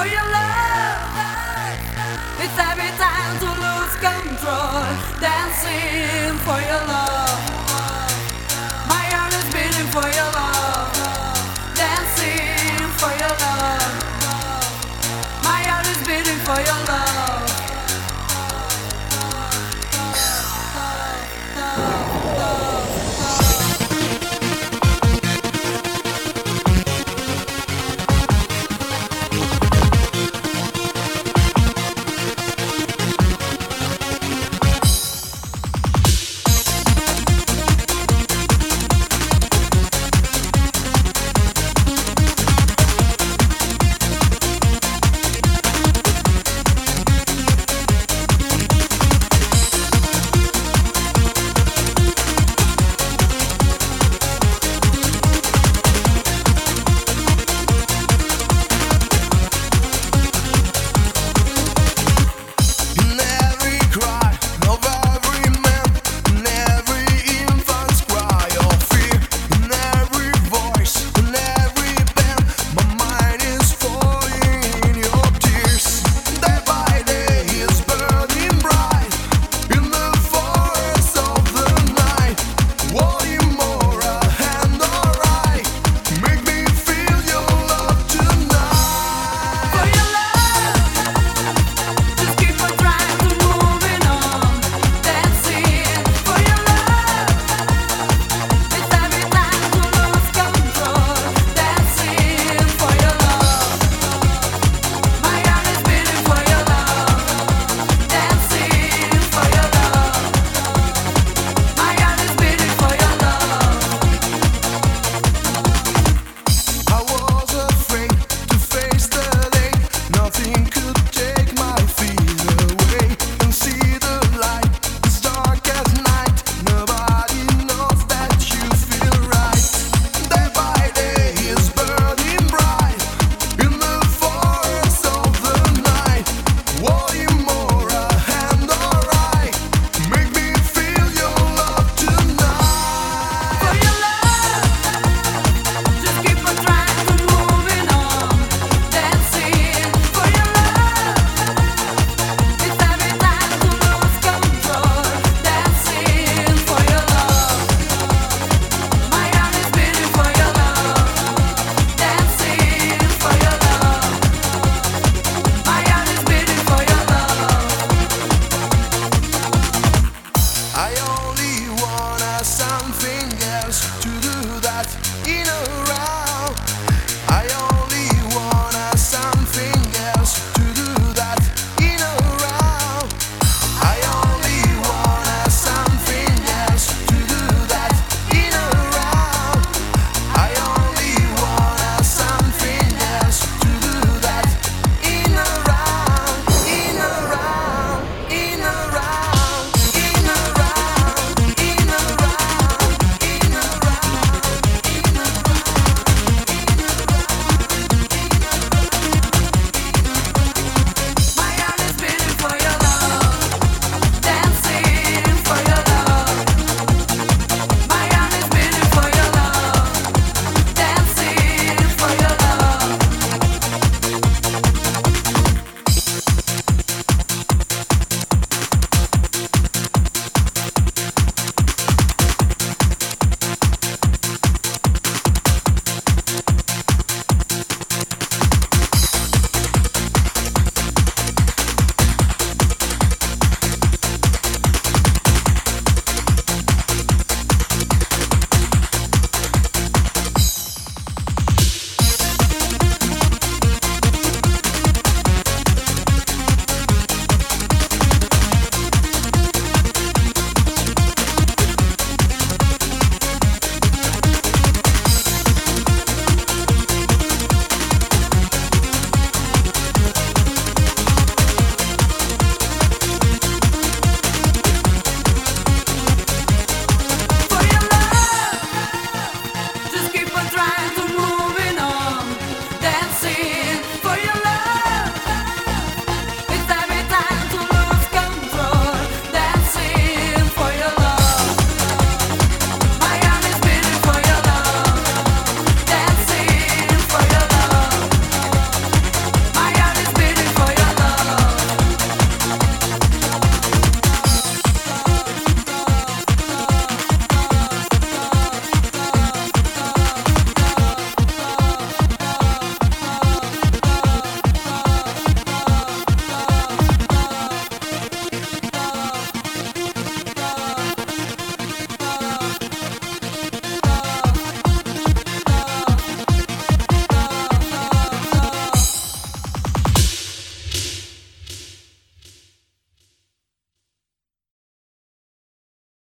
for your love. It's every time to lose control, dancing for your love. My heart is beating for your